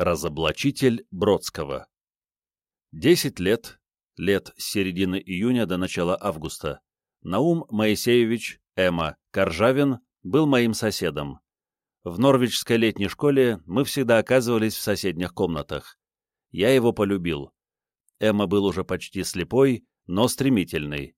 Разоблачитель Бродского. Десять лет, лет с середины июня до начала августа, Наум Моисеевич, Эма, Коржавин был моим соседом. В Норвичской летней школе мы всегда оказывались в соседних комнатах. Я его полюбил. Эмма был уже почти слепой, но стремительный.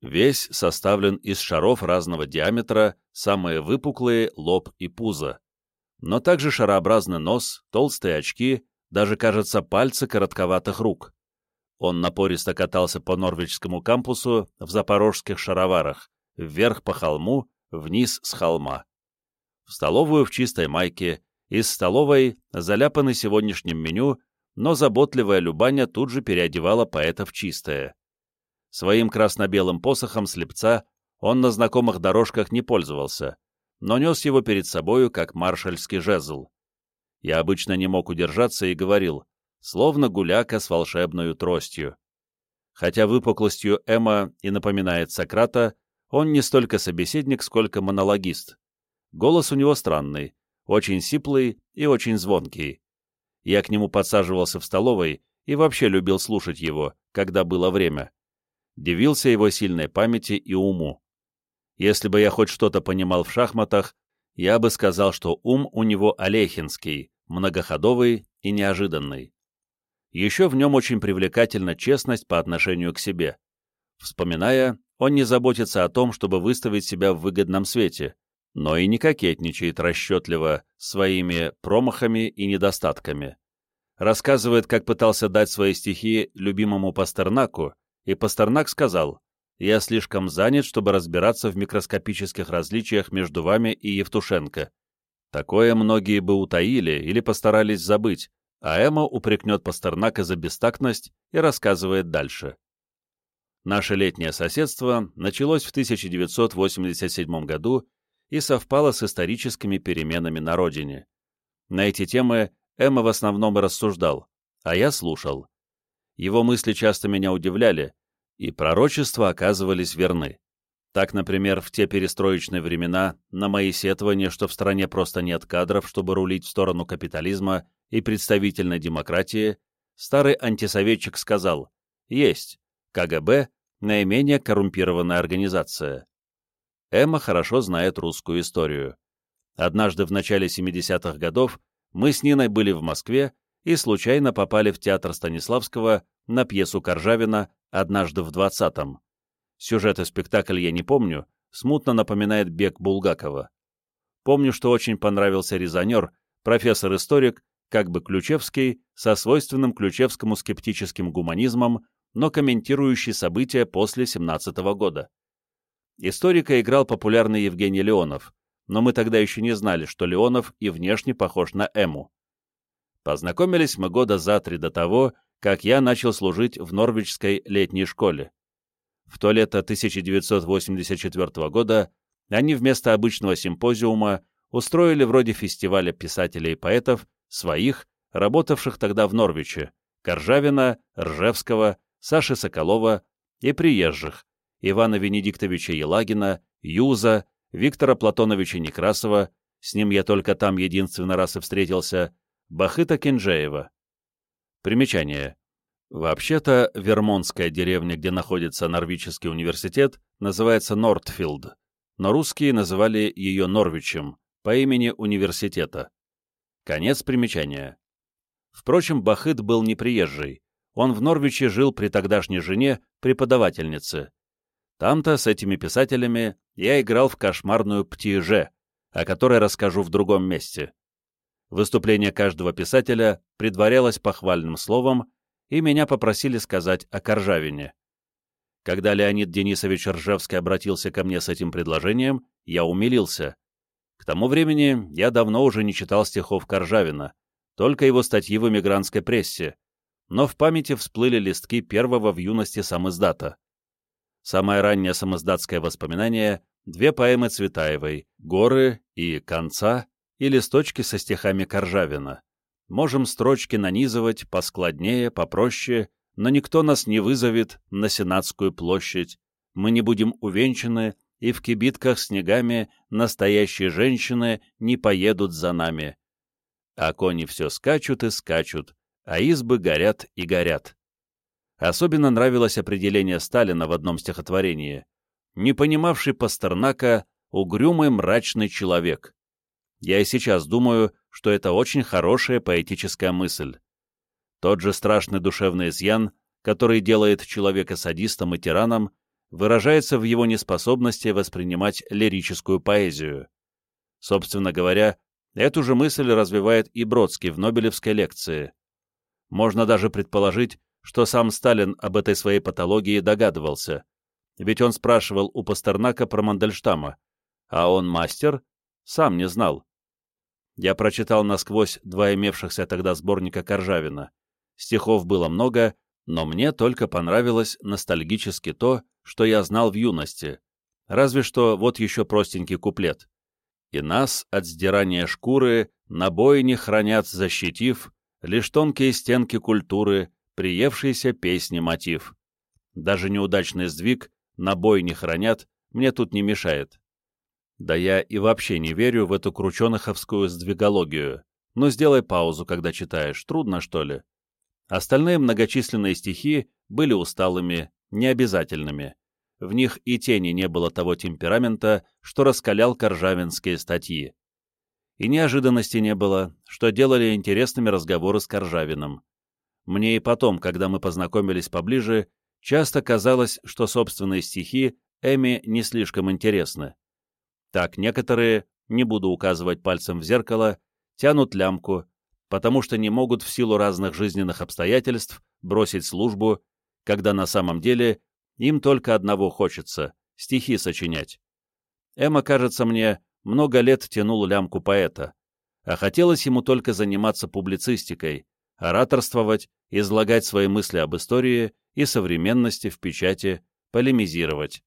Весь составлен из шаров разного диаметра, самые выпуклые — лоб и пузо но также шарообразный нос, толстые очки, даже, кажется, пальцы коротковатых рук. Он напористо катался по Норвичскому кампусу в запорожских шароварах, вверх по холму, вниз с холма. В столовую в чистой майке, из столовой, заляпанный сегодняшним меню, но заботливая Любаня тут же переодевала поэта в чистое. Своим красно-белым посохом слепца он на знакомых дорожках не пользовался, но нес его перед собою, как маршальский жезл. Я обычно не мог удержаться и говорил, словно гуляка с волшебной тростью. Хотя выпуклостью Эма и напоминает Сократа, он не столько собеседник, сколько монологист. Голос у него странный, очень сиплый и очень звонкий. Я к нему подсаживался в столовой и вообще любил слушать его, когда было время. Дивился его сильной памяти и уму. Если бы я хоть что-то понимал в шахматах, я бы сказал, что ум у него олехинский, многоходовый и неожиданный. Еще в нем очень привлекательна честность по отношению к себе. Вспоминая, он не заботится о том, чтобы выставить себя в выгодном свете, но и не кокетничает расчетливо своими промахами и недостатками. Рассказывает, как пытался дать свои стихи любимому Пастернаку, и Пастернак сказал я слишком занят, чтобы разбираться в микроскопических различиях между вами и Евтушенко. Такое многие бы утаили или постарались забыть, а Эмма упрекнет Пастернака за бестактность и рассказывает дальше. Наше летнее соседство началось в 1987 году и совпало с историческими переменами на родине. На эти темы Эмма в основном и рассуждал, а я слушал. Его мысли часто меня удивляли, и пророчества оказывались верны. Так, например, в те перестроечные времена на мои сетования, что в стране просто нет кадров, чтобы рулить в сторону капитализма и представительной демократии, старый антисоветчик сказал «Есть, КГБ – наименее коррумпированная организация». Эмма хорошо знает русскую историю. Однажды в начале 70-х годов мы с Ниной были в Москве и случайно попали в театр Станиславского на пьесу Коржавина однажды в двадцатом. Сюжета спектакля я не помню, смутно напоминает бег Булгакова. Помню, что очень понравился резонер, профессор-историк, как бы Ключевский, со свойственным Ключевскому скептическим гуманизмом, но комментирующий события после 17 -го года. Историка играл популярный Евгений Леонов, но мы тогда еще не знали, что Леонов и внешне похож на Эму. Познакомились мы года за три до того, как я начал служить в Норвичской летней школе. В то лето 1984 года они вместо обычного симпозиума устроили вроде фестиваля писателей и поэтов своих, работавших тогда в Норвиче, Коржавина, Ржевского, Саши Соколова и приезжих, Ивана Венедиктовича Елагина, Юза, Виктора Платоновича Некрасова, с ним я только там единственный раз и встретился, Бахыта Кенджеева. Примечание. Вообще-то, Вермонтская деревня, где находится Норвический университет, называется Нортфилд, но русские называли ее Норвичем по имени университета. Конец примечания. Впрочем, Бахыт был не приезжий. Он в Норвиче жил при тогдашней жене, преподавательнице. Там-то с этими писателями я играл в кошмарную «Птиже», о которой расскажу в другом месте. Выступление каждого писателя предварялось похвальным словом, и меня попросили сказать о Коржавине. Когда Леонид Денисович Ржевский обратился ко мне с этим предложением, я умилился. К тому времени я давно уже не читал стихов Коржавина, только его статьи в эмигрантской прессе, но в памяти всплыли листки первого в юности самиздата. Самое раннее самиздатское воспоминание — две поэмы Цветаевой «Горы» и «Конца», и листочки со стихами Коржавина. Можем строчки нанизывать поскладнее, попроще, но никто нас не вызовет на Сенатскую площадь. Мы не будем увенчаны, и в кибитках снегами настоящие женщины не поедут за нами. а кони все скачут и скачут, а избы горят и горят. Особенно нравилось определение Сталина в одном стихотворении. Не понимавший Пастернака, угрюмый мрачный человек. Я и сейчас думаю, что это очень хорошая поэтическая мысль. Тот же страшный душевный изъян, который делает человека садистом и тираном, выражается в его неспособности воспринимать лирическую поэзию. Собственно говоря, эту же мысль развивает и Бродский в Нобелевской лекции. Можно даже предположить, что сам Сталин об этой своей патологии догадывался, ведь он спрашивал у Пастернака про Мандельштама, а он мастер, сам не знал. Я прочитал насквозь два имевшихся тогда сборника Коржавина. Стихов было много, но мне только понравилось ностальгически то, что я знал в юности. Разве что вот еще простенький куплет. «И нас от сдирания шкуры на бойне хранят, защитив, лишь тонкие стенки культуры, приевшийся песни мотив. Даже неудачный сдвиг на бойне хранят, мне тут не мешает. Да я и вообще не верю в эту крученаховскую сдвигологию. Но сделай паузу, когда читаешь, трудно, что ли? Остальные многочисленные стихи были усталыми, необязательными. В них и тени не было того темперамента, что раскалял коржавинские статьи. И неожиданности не было, что делали интересными разговоры с Коржавиным. Мне и потом, когда мы познакомились поближе, часто казалось, что собственные стихи Эми не слишком интересны. Так некоторые, не буду указывать пальцем в зеркало, тянут лямку, потому что не могут в силу разных жизненных обстоятельств бросить службу, когда на самом деле им только одного хочется — стихи сочинять. Эмма, кажется мне, много лет тянул лямку поэта, а хотелось ему только заниматься публицистикой, ораторствовать, излагать свои мысли об истории и современности в печати, полемизировать.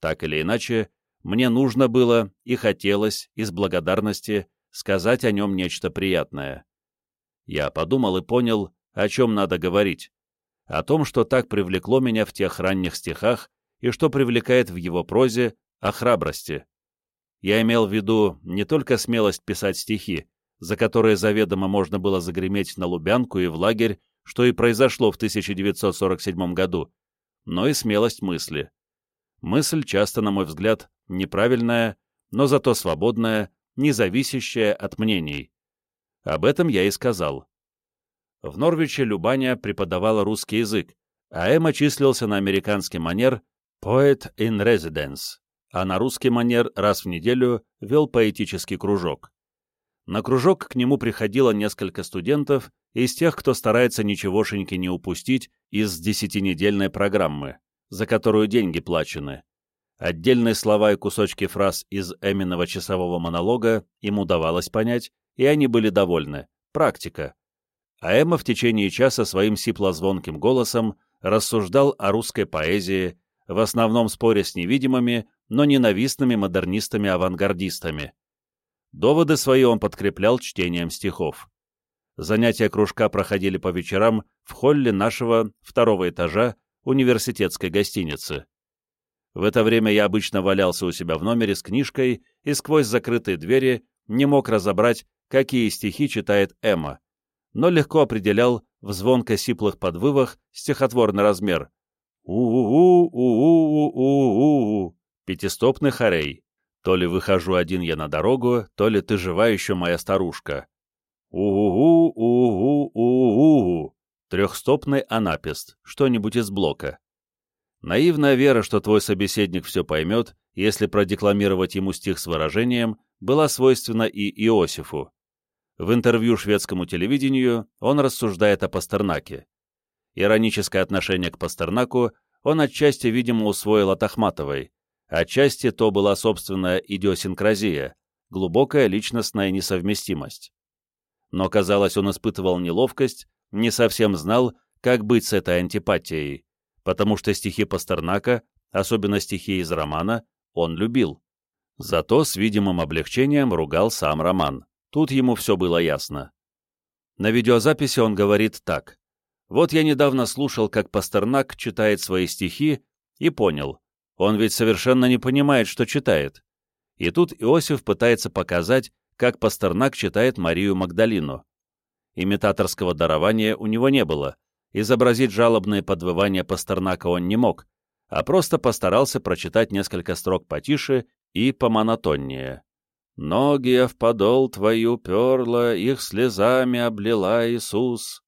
Так или иначе, мне нужно было и хотелось из благодарности сказать о нем нечто приятное. Я подумал и понял, о чем надо говорить. О том, что так привлекло меня в тех ранних стихах и что привлекает в его прозе о храбрости. Я имел в виду не только смелость писать стихи, за которые заведомо можно было загреметь на Лубянку и в лагерь, что и произошло в 1947 году, но и смелость мысли. Мысль часто, на мой взгляд, неправильная, но зато свободная, не зависящая от мнений. Об этом я и сказал. В Норвиче Любаня преподавала русский язык, а Эмма числился на американский манер «Poet in Residence», а на русский манер раз в неделю вел поэтический кружок. На кружок к нему приходило несколько студентов из тех, кто старается ничегошеньки не упустить из десятинедельной программы, за которую деньги плачены. Отдельные слова и кусочки фраз из Эминого часового монолога им удавалось понять, и они были довольны. Практика. А Эмма в течение часа своим сиплозвонким голосом рассуждал о русской поэзии, в основном споре с невидимыми, но ненавистными модернистами-авангардистами. Доводы свои он подкреплял чтением стихов. Занятия кружка проходили по вечерам в холле нашего второго этажа университетской гостиницы. В это время я обычно валялся у себя в номере с книжкой и сквозь закрытые двери не мог разобрать, какие стихи читает Эмма, но легко определял в звонко-сиплых подвывах стихотворный размер. У-у-у-у-у-у-у-у пятистопный хорей. То ли выхожу один я на дорогу, то ли ты жива еще моя старушка. У-у-у-у-у-у-у. Трехстопный анапист, что-нибудь из блока. Наивная вера, что твой собеседник все поймет, если продекламировать ему стих с выражением, была свойственна и Иосифу. В интервью шведскому телевидению он рассуждает о Пастернаке. Ироническое отношение к Пастернаку он отчасти, видимо, усвоил от Ахматовой, Отчасти то была собственная идиосинкразия, глубокая личностная несовместимость. Но, казалось, он испытывал неловкость, не совсем знал, как быть с этой антипатией, потому что стихи Пастернака, особенно стихи из романа, он любил. Зато с видимым облегчением ругал сам роман. Тут ему все было ясно. На видеозаписи он говорит так. «Вот я недавно слушал, как Пастернак читает свои стихи, и понял, он ведь совершенно не понимает, что читает. И тут Иосиф пытается показать, как Пастернак читает Марию Магдалину. Имитаторского дарования у него не было, изобразить жалобные подвывания Пастернака он не мог, а просто постарался прочитать несколько строк потише и помонотоннее. «Ноги я в подол твою перла, их слезами облила Иисус».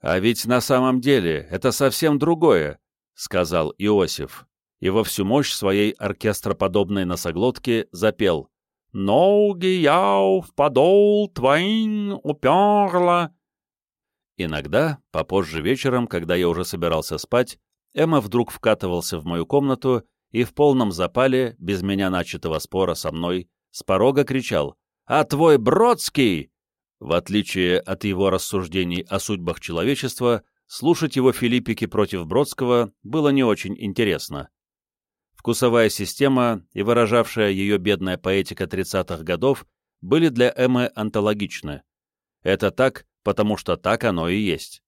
«А ведь на самом деле это совсем другое», — сказал Иосиф, и во всю мощь своей оркестроподобной носоглотки запел «Ноги я в подол твоин уперла». Иногда, попозже вечером, когда я уже собирался спать, Эмма вдруг вкатывался в мою комнату и в полном запале, без меня начатого спора со мной, с порога кричал «А твой Бродский!» В отличие от его рассуждений о судьбах человечества, слушать его филиппики против Бродского было не очень интересно. Вкусовая система и выражавшая ее бедная поэтика 30-х годов были для Эммы антологичны. Это так, потому что так оно и есть.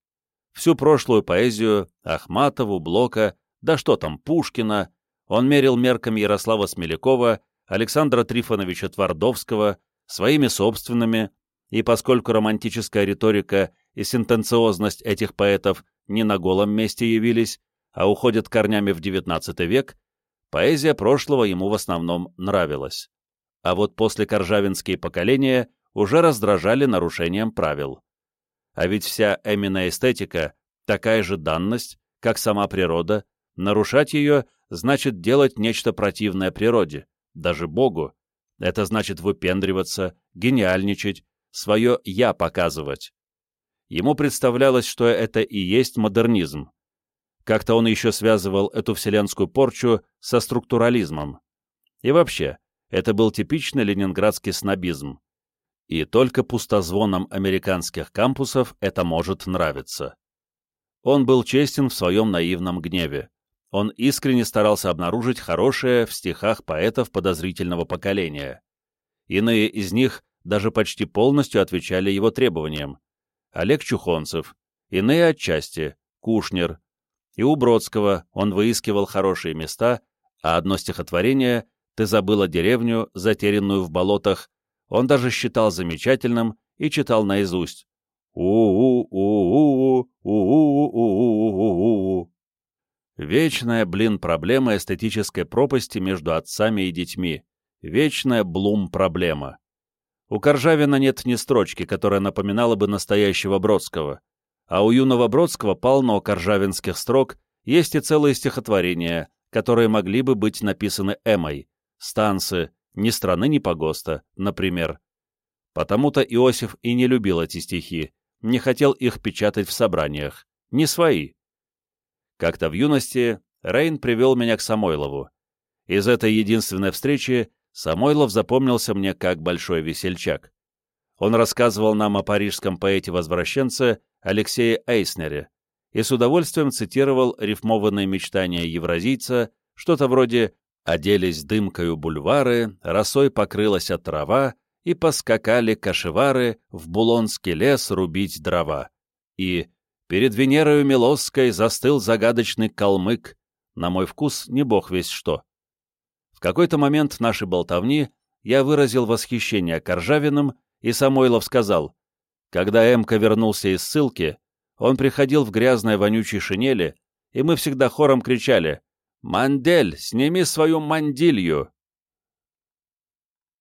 Всю прошлую поэзию, Ахматову, Блока, да что там, Пушкина, он мерил мерками Ярослава Смелякова, Александра Трифоновича Твардовского, своими собственными, и поскольку романтическая риторика и сентенциозность этих поэтов не на голом месте явились, а уходят корнями в XIX век, поэзия прошлого ему в основном нравилась. А вот после коржавинские поколения уже раздражали нарушением правил. А ведь вся Эмина эстетика — такая же данность, как сама природа, нарушать ее значит делать нечто противное природе, даже Богу. Это значит выпендриваться, гениальничать, свое «я» показывать. Ему представлялось, что это и есть модернизм. Как-то он еще связывал эту вселенскую порчу со структурализмом. И вообще, это был типичный ленинградский снобизм и только пустозвоном американских кампусов это может нравиться. Он был честен в своем наивном гневе. Он искренне старался обнаружить хорошее в стихах поэтов подозрительного поколения. Иные из них даже почти полностью отвечали его требованиям. Олег Чухонцев, иные отчасти, Кушнер. И у Бродского он выискивал хорошие места, а одно стихотворение «Ты забыла деревню, затерянную в болотах» он даже считал замечательным и читал наизусть. У-у-у-у-у-у-у-у-у-у-у. Вечная, блин, проблема эстетической пропасти между отцами и детьми. Вечная блум-проблема. У Коржавина нет ни строчки, которая напоминала бы настоящего Бродского. А у юного Бродского полно коржавинских строк, есть и целые стихотворения, которые могли бы быть написаны Эмой, станцы, ни страны, ни погоста, например. Потому-то Иосиф и не любил эти стихи, не хотел их печатать в собраниях, не свои. Как-то в юности Рейн привел меня к Самойлову. Из этой единственной встречи Самойлов запомнился мне как большой весельчак. Он рассказывал нам о парижском поэте-возвращенце Алексее Эйснере и с удовольствием цитировал рифмованные мечтания евразийца, что-то вроде Оделись дымкою бульвары, росой покрылась от трава, и поскакали кашевары в Булонский лес рубить дрова. И перед Венерою Милосской застыл загадочный калмык, на мой вкус не бог весь что. В какой-то момент нашей болтовни я выразил восхищение Коржавиным, и Самойлов сказал, когда Эмка вернулся из ссылки, он приходил в грязной вонючей шинели, и мы всегда хором кричали «Мандель, сними свою мандилью!»